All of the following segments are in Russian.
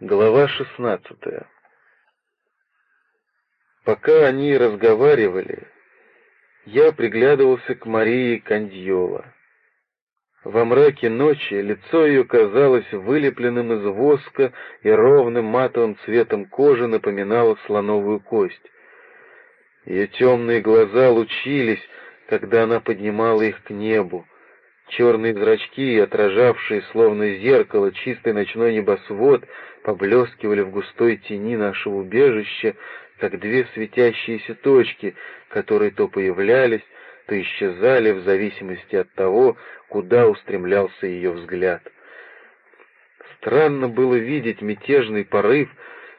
Глава шестнадцатая Пока они разговаривали, я приглядывался к Марии Кандьола. Во мраке ночи лицо ее казалось вылепленным из воска и ровным матовым цветом кожи напоминало слоновую кость. Ее темные глаза лучились, когда она поднимала их к небу, Черные зрачки, отражавшие словно зеркало чистый ночной небосвод, поблескивали в густой тени нашего убежища, как две светящиеся точки, которые то появлялись, то исчезали в зависимости от того, куда устремлялся ее взгляд. Странно было видеть мятежный порыв,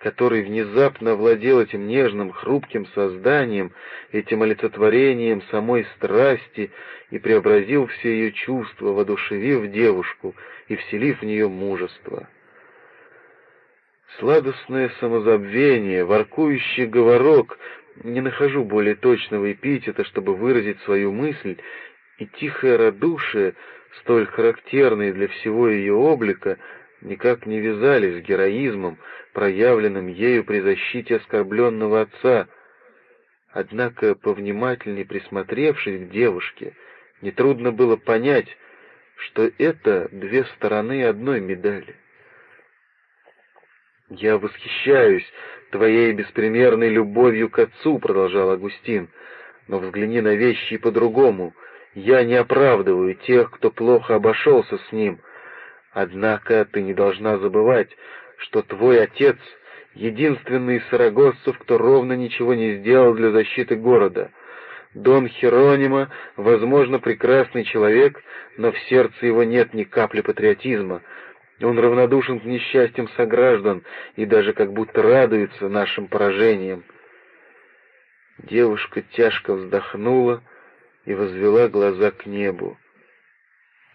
который внезапно овладел этим нежным, хрупким созданием, этим олицетворением самой страсти и преобразил все ее чувства, воодушевив девушку и вселив в нее мужество. Сладостное самозабвение, воркующий говорок, не нахожу более точного эпитета, чтобы выразить свою мысль, и тихое радушие, столь характерное для всего ее облика, никак не вязались с героизмом, проявленным ею при защите оскорбленного отца. Однако, повнимательнее присмотревшись к девушке, нетрудно было понять, что это две стороны одной медали. «Я восхищаюсь твоей беспримерной любовью к отцу», — продолжал Агустин, — «но взгляни на вещи по-другому. Я не оправдываю тех, кто плохо обошелся с ним. Однако ты не должна забывать, что твой отец — единственный из сарагоссов, кто ровно ничего не сделал для защиты города. Дон Херонима, возможно, прекрасный человек, но в сердце его нет ни капли патриотизма. Он равнодушен к несчастьям сограждан и даже как будто радуется нашим поражениям. Девушка тяжко вздохнула и возвела глаза к небу.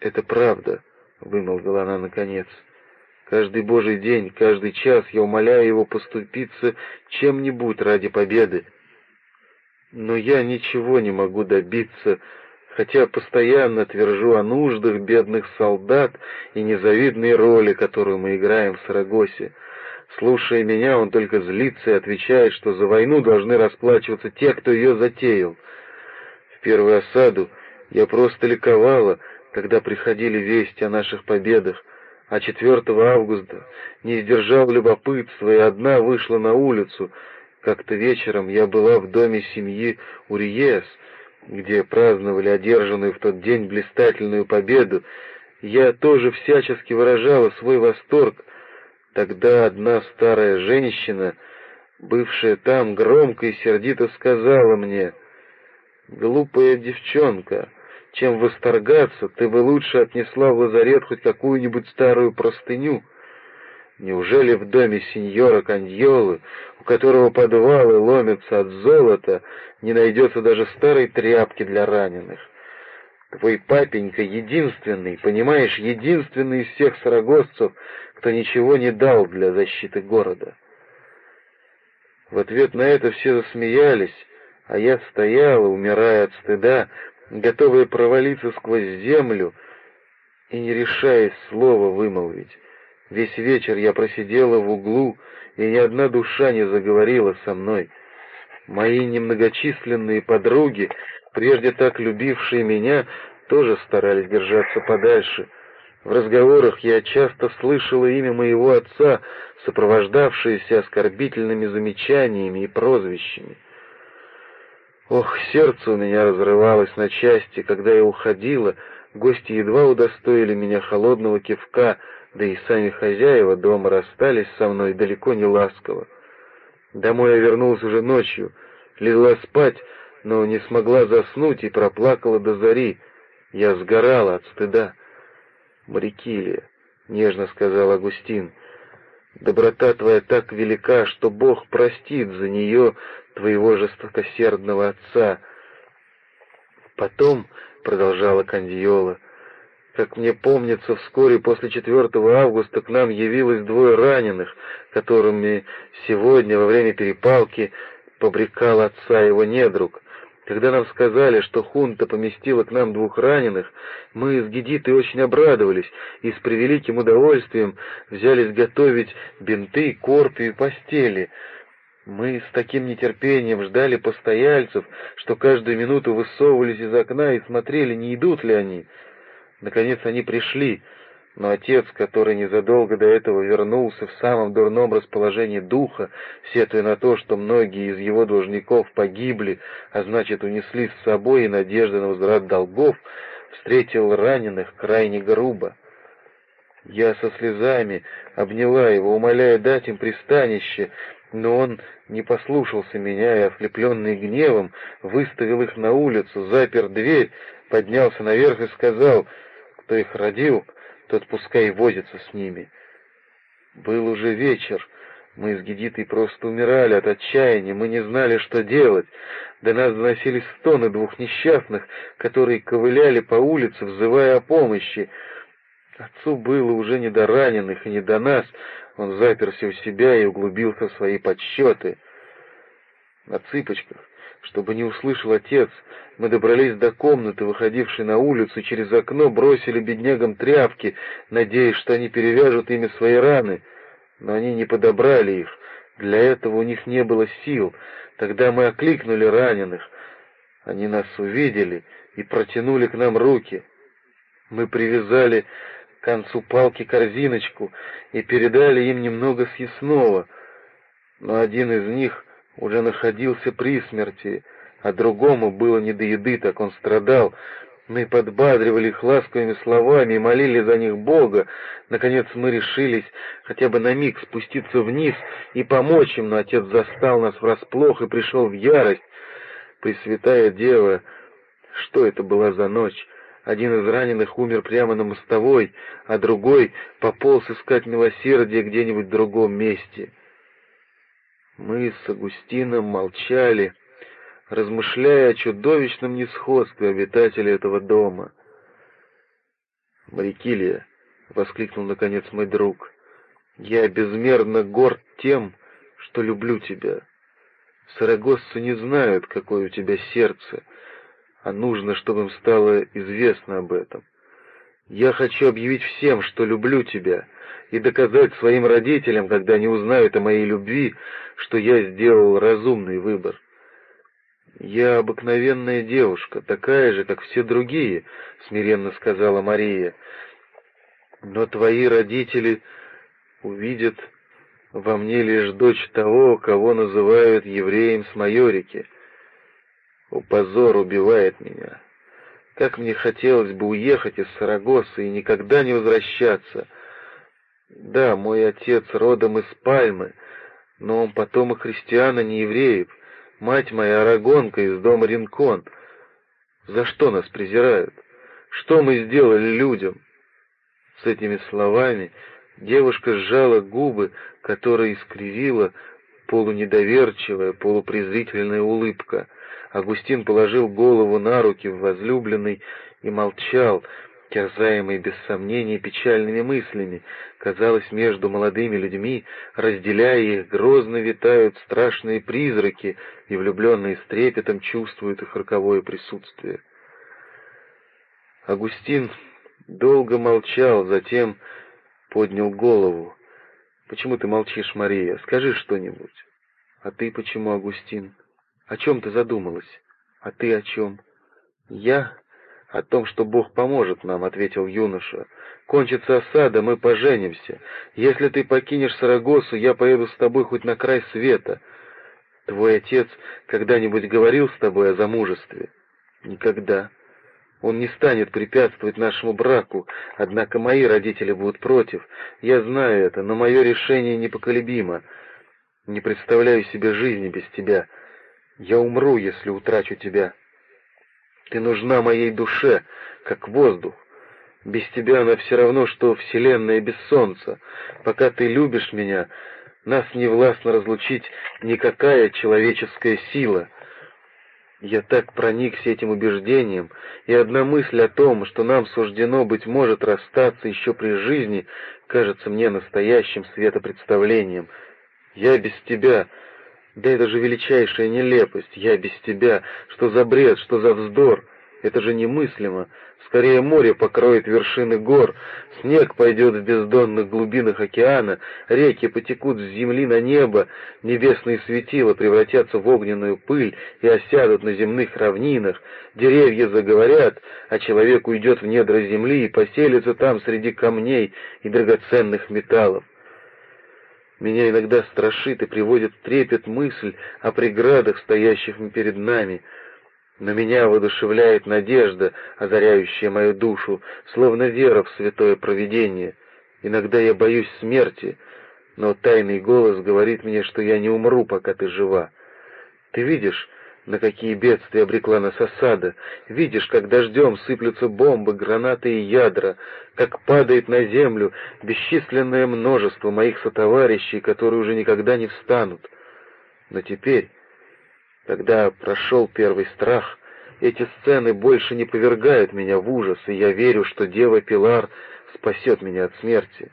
«Это правда», — вымолвила она наконец. «Каждый божий день, каждый час я умоляю его поступиться чем-нибудь ради победы. Но я ничего не могу добиться, хотя постоянно твержу о нуждах бедных солдат и незавидной роли, которую мы играем в Сарагосе. Слушая меня, он только злится и отвечает, что за войну должны расплачиваться те, кто ее затеял. В первую осаду я просто ликовала, когда приходили вести о наших победах, а 4 августа не сдержал любопытства и одна вышла на улицу. Как-то вечером я была в доме семьи Уриес, где праздновали одержанную в тот день блистательную победу. Я тоже всячески выражала свой восторг. Тогда одна старая женщина, бывшая там, громко и сердито сказала мне, «Глупая девчонка, чем восторгаться, ты бы лучше отнесла в лазарет хоть какую-нибудь старую простыню. Неужели в доме сеньора Каньолы, у которого подвалы ломятся от золота, не найдется даже старой тряпки для раненых? Твой папенька единственный, понимаешь, единственный из всех сарагосцев, кто ничего не дал для защиты города. В ответ на это все засмеялись, а я стояла, умирая от стыда, готовая провалиться сквозь землю и не решаясь слова вымолвить. Весь вечер я просидела в углу, и ни одна душа не заговорила со мной. Мои немногочисленные подруги, прежде так любившие меня, тоже старались держаться подальше. В разговорах я часто слышала имя моего отца, сопровождавшееся оскорбительными замечаниями и прозвищами. Ох, сердце у меня разрывалось на части, когда я уходила, гости едва удостоили меня холодного кивка, да и сами хозяева дома расстались со мной далеко не ласково. Домой я вернулась уже ночью, легла спать, но не смогла заснуть и проплакала до зари. Я сгорала от стыда. «Марикилия», — нежно сказал Агустин, — «доброта твоя так велика, что Бог простит за нее твоего жестокосердного отца. Потом, — продолжала Кандиола, — как мне помнится, вскоре после 4 августа к нам явилось двое раненых, которыми сегодня во время перепалки побрекал отца его недруг. Когда нам сказали, что хунта поместила к нам двух раненых, мы с Гедитой очень обрадовались и с превеликим удовольствием взялись готовить бинты, корпи и постели. Мы с таким нетерпением ждали постояльцев, что каждую минуту высовывались из окна и смотрели, не идут ли они. Наконец они пришли, но отец, который незадолго до этого вернулся в самом дурном расположении духа, сетуя на то, что многие из его должников погибли, а значит, унесли с собой и надежды на возврат долгов, встретил раненых крайне грубо. Я со слезами обняла его, умоляя дать им пристанище, но он не послушался меня и, ослепленный гневом, выставил их на улицу, запер дверь, поднялся наверх и сказал, кто их родил, тот пускай возится с ними. Был уже вечер, мы с Гедитой просто умирали от отчаяния, мы не знали, что делать. До нас доносились стоны двух несчастных, которые ковыляли по улице, взывая о помощи. Отцу было уже не до раненых и не до нас, он заперся у себя и углубился в свои подсчеты. На цыпочках, чтобы не услышал отец, мы добрались до комнаты, выходившей на улицу, через окно бросили беднягам тряпки, надеясь, что они перевяжут ими свои раны. Но они не подобрали их, для этого у них не было сил. Тогда мы окликнули раненых. Они нас увидели и протянули к нам руки. Мы привязали к концу палки корзиночку и передали им немного съестного, но один из них уже находился при смерти, а другому было не до еды, так он страдал. Мы подбадривали их ласковыми словами и молили за них Бога. Наконец мы решились хотя бы на миг спуститься вниз и помочь им, но отец застал нас врасплох и пришел в ярость. Пресвятая Дева, что это была за ночь? Один из раненых умер прямо на мостовой, а другой пополз искать милосердие где-нибудь в другом месте. Мы с Агустином молчали, размышляя о чудовищном несходстве обитателей этого дома. «Марикилия», — воскликнул наконец мой друг, — «я безмерно горд тем, что люблю тебя. Сарагосцы не знают, какое у тебя сердце, а нужно, чтобы им стало известно об этом. Я хочу объявить всем, что люблю тебя, и доказать своим родителям, когда они узнают о моей любви, что я сделал разумный выбор. «Я обыкновенная девушка, такая же, как все другие», — смиренно сказала Мария. «Но твои родители увидят во мне лишь дочь того, кого называют евреем с Майорики. О, позор убивает меня. Как мне хотелось бы уехать из Сарагосы и никогда не возвращаться. Да, мой отец родом из Пальмы, но он потомок христиан, а не евреев. Мать моя арагонка из дома Ринкон. За что нас презирают? Что мы сделали людям? С этими словами девушка сжала губы, которые искривила полунедоверчивая, полупрезрительная улыбка. Агустин положил голову на руки в возлюбленной и молчал, терзаемый без сомнения печальными мыслями. Казалось, между молодыми людьми, разделяя их, грозно витают страшные призраки, и влюбленные с трепетом чувствуют их роковое присутствие. Агустин долго молчал, затем поднял голову. «Почему ты молчишь, Мария? Скажи что-нибудь». «А ты почему, Агустин? О чем ты задумалась? А ты о чем?» «Я «О том, что Бог поможет нам», — ответил юноша. «Кончится осада, мы поженимся. Если ты покинешь Сарагосу, я поеду с тобой хоть на край света. Твой отец когда-нибудь говорил с тобой о замужестве?» «Никогда. Он не станет препятствовать нашему браку, однако мои родители будут против. Я знаю это, но мое решение непоколебимо. Не представляю себе жизни без тебя. Я умру, если утрачу тебя». Ты нужна моей душе, как воздух. Без тебя она все равно, что вселенная без солнца. Пока ты любишь меня, нас не властно разлучить никакая человеческая сила. Я так проникся этим убеждением, и одна мысль о том, что нам суждено, быть может, расстаться еще при жизни, кажется мне настоящим светопредставлением. Я без тебя Да это же величайшая нелепость. Я без тебя. Что за бред, что за вздор? Это же немыслимо. Скорее море покроет вершины гор, снег пойдет в бездонных глубинах океана, реки потекут с земли на небо, небесные светила превратятся в огненную пыль и осядут на земных равнинах, деревья заговорят, а человек уйдет в недра земли и поселится там среди камней и драгоценных металлов. Меня иногда страшит и приводит трепет мысль о преградах, стоящих перед нами — но меня воодушевляет надежда, озаряющая мою душу, словно вера в святое провидение. Иногда я боюсь смерти, но тайный голос говорит мне, что я не умру, пока ты жива. Ты видишь, на какие бедствия обрекла нас осада, видишь, как дождем сыплются бомбы, гранаты и ядра, как падает на землю бесчисленное множество моих сотоварищей, которые уже никогда не встанут. Но теперь когда прошел первый страх, эти сцены больше не повергают меня в ужас, и я верю, что Дева Пилар спасет меня от смерти.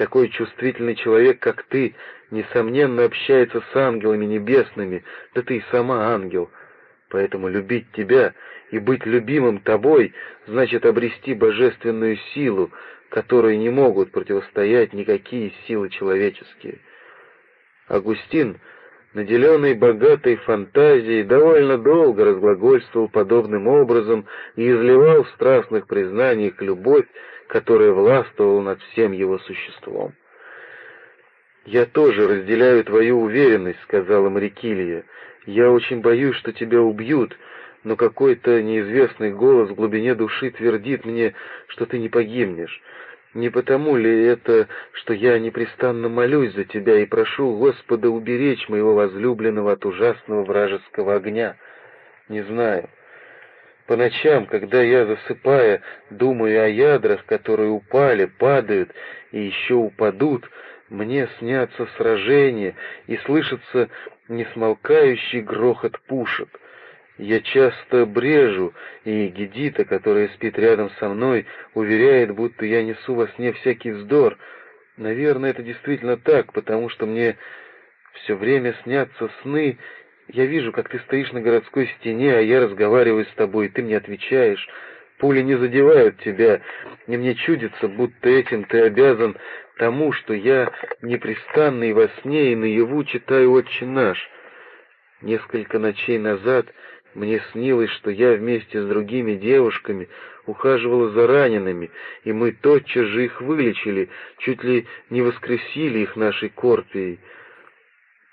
Такой чувствительный человек, как ты, несомненно общается с ангелами небесными, да ты и сама ангел. Поэтому любить тебя и быть любимым тобой значит обрести божественную силу, которой не могут противостоять никакие силы человеческие. Агустин наделенный богатой фантазией, довольно долго разглагольствовал подобным образом и изливал в страстных признаниях любовь, которая властвовала над всем его существом. «Я тоже разделяю твою уверенность», — сказала Марикилия. «Я очень боюсь, что тебя убьют, но какой-то неизвестный голос в глубине души твердит мне, что ты не погибнешь. Не потому ли это, что я непрестанно молюсь за тебя и прошу Господа уберечь моего возлюбленного от ужасного вражеского огня? Не знаю. По ночам, когда я, засыпая, думаю о ядрах, которые упали, падают и еще упадут, мне снятся сражения и слышится несмолкающий грохот пушек — я часто брежу, и Гедита, которая спит рядом со мной, уверяет, будто я несу во сне всякий вздор. Наверное, это действительно так, потому что мне все время снятся сны. Я вижу, как ты стоишь на городской стене, а я разговариваю с тобой, и ты мне отвечаешь. Пули не задевают тебя, и мне чудится, будто этим ты обязан тому, что я непрестанно и во сне, и наяву читаю «Отче наш». Несколько ночей назад мне снилось, что я вместе с другими девушками ухаживала за ранеными, и мы тотчас же их вылечили, чуть ли не воскресили их нашей корпией.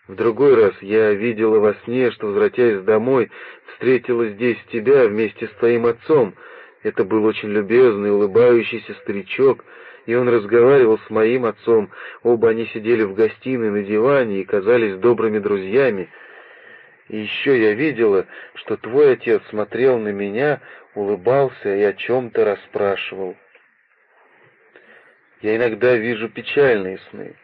В другой раз я видела во сне, что, возвратясь домой, встретила здесь тебя вместе с твоим отцом. Это был очень любезный, улыбающийся старичок, и он разговаривал с моим отцом. Оба они сидели в гостиной на диване и казались добрыми друзьями. И еще я видела, что твой отец смотрел на меня, улыбался и о чем-то расспрашивал. Я иногда вижу печальные сны.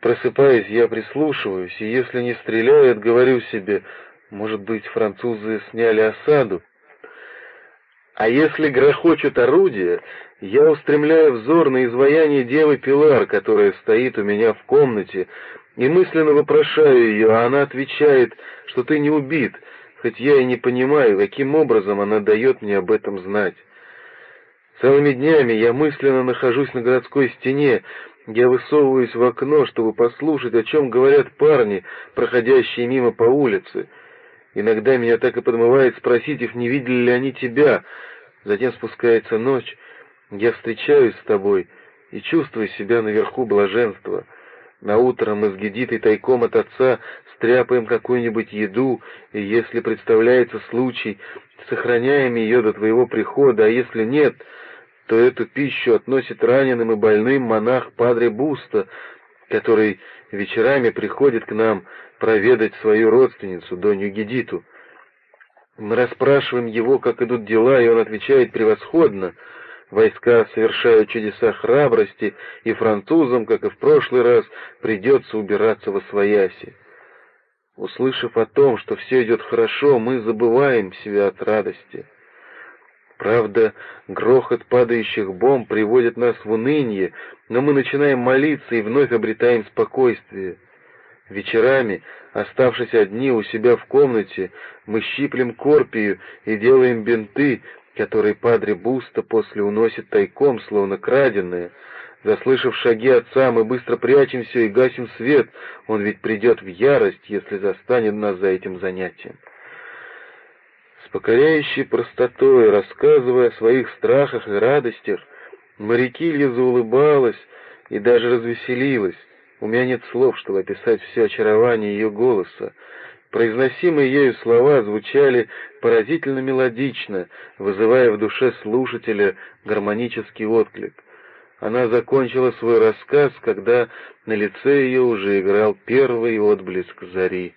Просыпаясь, я прислушиваюсь, и если не стреляют, говорю себе, может быть, французы сняли осаду. А если грохочут орудия, я устремляю взор на изваяние девы Пилар, которая стоит у меня в комнате, и мысленно вопрошаю ее, а она отвечает, что ты не убит, хоть я и не понимаю, каким образом она дает мне об этом знать. Целыми днями я мысленно нахожусь на городской стене, я высовываюсь в окно, чтобы послушать, о чем говорят парни, проходящие мимо по улице. Иногда меня так и подмывает спросить их, не видели ли они тебя. Затем спускается ночь, я встречаюсь с тобой и чувствую себя наверху блаженства — на утро мы с Гедитой тайком от отца стряпаем какую-нибудь еду, и если представляется случай, сохраняем ее до твоего прихода, а если нет, то эту пищу относит раненым и больным монах Падре Буста, который вечерами приходит к нам проведать свою родственницу, Донью Гедиту. Мы расспрашиваем его, как идут дела, и он отвечает превосходно — Войска совершают чудеса храбрости, и французам, как и в прошлый раз, придется убираться во свояси. Услышав о том, что все идет хорошо, мы забываем себя от радости. Правда, грохот падающих бомб приводит нас в уныние, но мы начинаем молиться и вновь обретаем спокойствие. Вечерами, оставшись одни у себя в комнате, мы щиплем корпию и делаем бинты, которые падре Буста после уносит тайком, словно краденые. Заслышав шаги отца, мы быстро прячемся и гасим свет, он ведь придет в ярость, если застанет нас за этим занятием. Покоряющей простотой, рассказывая о своих страхах и радостях, Марикилья заулыбалась и даже развеселилась. У меня нет слов, чтобы описать все очарование ее голоса. Произносимые ею слова звучали поразительно мелодично, вызывая в душе слушателя гармонический отклик. Она закончила свой рассказ, когда на лице ее уже играл первый отблеск зари.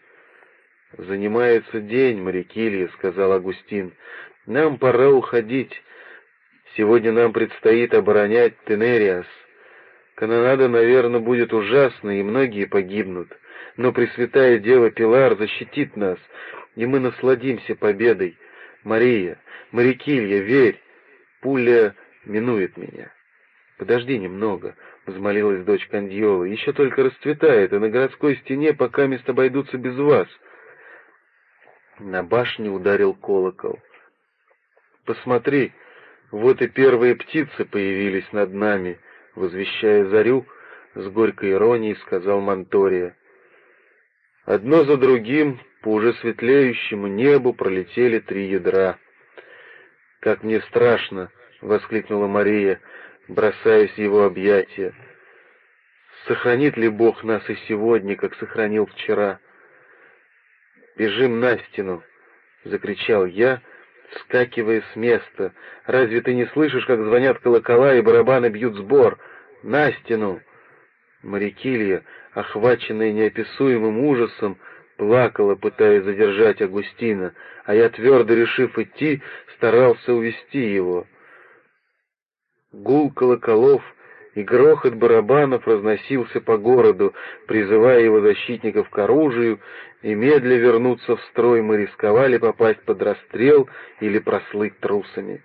«Занимается день, Марикилья», — сказал Агустин. «Нам пора уходить. Сегодня нам предстоит оборонять Тенериас. Канонада, наверное, будет ужасной, и многие погибнут. Но Пресвятая Дева Пилар защитит нас, и мы насладимся победой. Мария, Марикилья, верь, пуля минует меня. Подожди немного, — взмолилась дочь Кандиола, — еще только расцветает, и на городской стене пока мест обойдутся без вас. На башне ударил колокол. «Посмотри, вот и первые птицы появились над нами», — возвещая зарю, с горькой иронией сказал Монтория. Одно за другим по уже светлеющему небу пролетели три ядра. «Как мне страшно!» — воскликнула Мария, бросаясь в его объятия. «Сохранит ли Бог нас и сегодня, как сохранил вчера?» «Бежим на стену!» — закричал я, вскакивая с места. «Разве ты не слышишь, как звонят колокола и барабаны бьют сбор? На стену!» Марикилья, охваченная неописуемым ужасом, плакала, пытаясь задержать Агустина, а я, твердо решив идти, старался увести его. Гул колоколов и грохот барабанов разносился по городу, призывая его защитников к оружию, и медля вернуться в строй мы рисковали попасть под расстрел или прослыть трусами.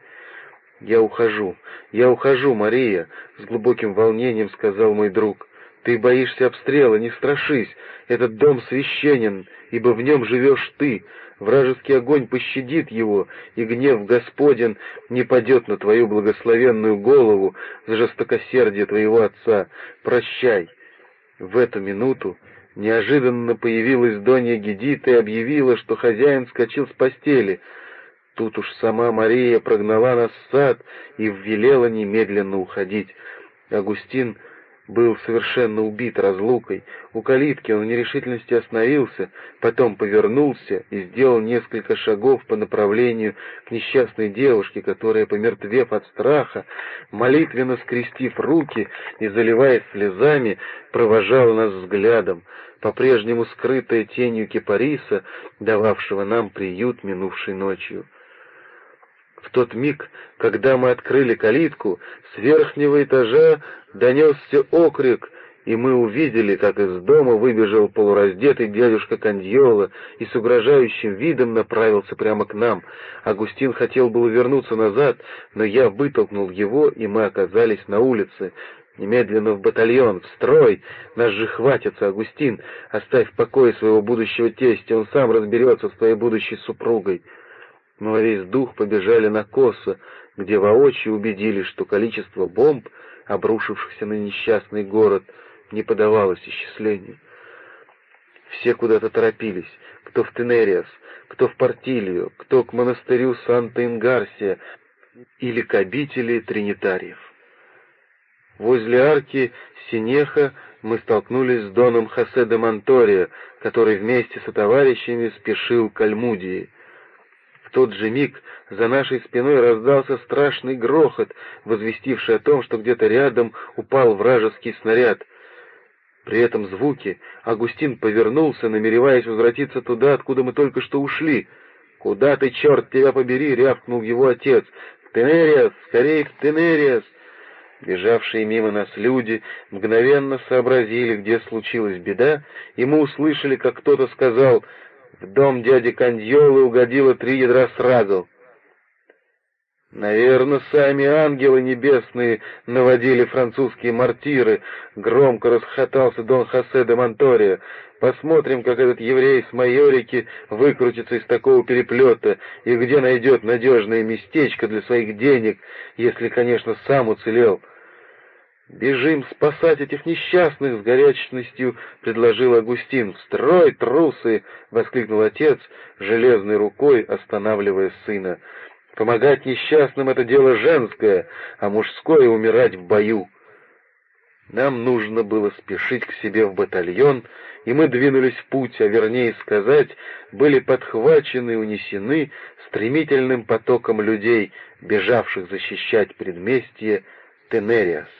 «Я ухожу, я ухожу, Мария», — с глубоким волнением сказал мой друг. «Ты боишься обстрела, не страшись, этот дом священен, ибо в нем живешь ты, Вражеский огонь пощадит его, и гнев Господен не падет на твою благословенную голову за жестокосердие твоего отца. Прощай. В эту минуту неожиданно появилась Донья Гедита и объявила, что хозяин скочил с постели. Тут уж сама Мария прогнала нас в сад и велела немедленно уходить. Агустин был совершенно убит разлукой. У калитки он в нерешительности остановился, потом повернулся и сделал несколько шагов по направлению к несчастной девушке, которая, помертвев от страха, молитвенно скрестив руки и заливаясь слезами, провожала нас взглядом, по-прежнему скрытая тенью кипариса, дававшего нам приют минувшей ночью. В тот миг, когда мы открыли калитку, с верхнего этажа донесся окрик, и мы увидели, как из дома выбежал полураздетый дядюшка Кандьола и с угрожающим видом направился прямо к нам. Агустин хотел было вернуться назад, но я вытолкнул его, и мы оказались на улице. Немедленно в батальон, в строй! Нас же хватится, Агустин! Оставь в покое своего будущего тестя, он сам разберется с твоей будущей супругой мы во весь дух побежали на Косо, где воочию убедились, что количество бомб, обрушившихся на несчастный город, не подавалось исчислению. Все куда-то торопились, кто в Тенериас, кто в Портилью, кто к монастырю Санта-Ингарсия или к обители Тринитариев. Возле арки Синеха мы столкнулись с Доном Хосе де Монтория, который вместе со товарищами спешил к Альмудии. Тот же миг за нашей спиной раздался страшный грохот, возвестивший о том, что где-то рядом упал вражеский снаряд. При этом звуке Агустин повернулся, намереваясь возвратиться туда, откуда мы только что ушли. «Куда ты, черт тебя побери!» — рявкнул его отец. «В Тенериас! Скорее в Тенериас!» Бежавшие мимо нас люди мгновенно сообразили, где случилась беда, и мы услышали, как кто-то сказал в дом дяди Кандьолы угодило три ядра сразу. Наверное, сами ангелы небесные наводили французские мортиры, громко расхотался Дон Хосе де Монтория. Посмотрим, как этот еврей с майорики выкрутится из такого переплета и где найдет надежное местечко для своих денег, если, конечно, сам уцелел. «Бежим спасать этих несчастных!» — с горячностью предложил Агустин. «В строй, трусы!» — воскликнул отец, железной рукой останавливая сына. «Помогать несчастным — это дело женское, а мужское — умирать в бою!» Нам нужно было спешить к себе в батальон, и мы двинулись в путь, а вернее сказать, были подхвачены и унесены стремительным потоком людей, бежавших защищать предместье Тенериас.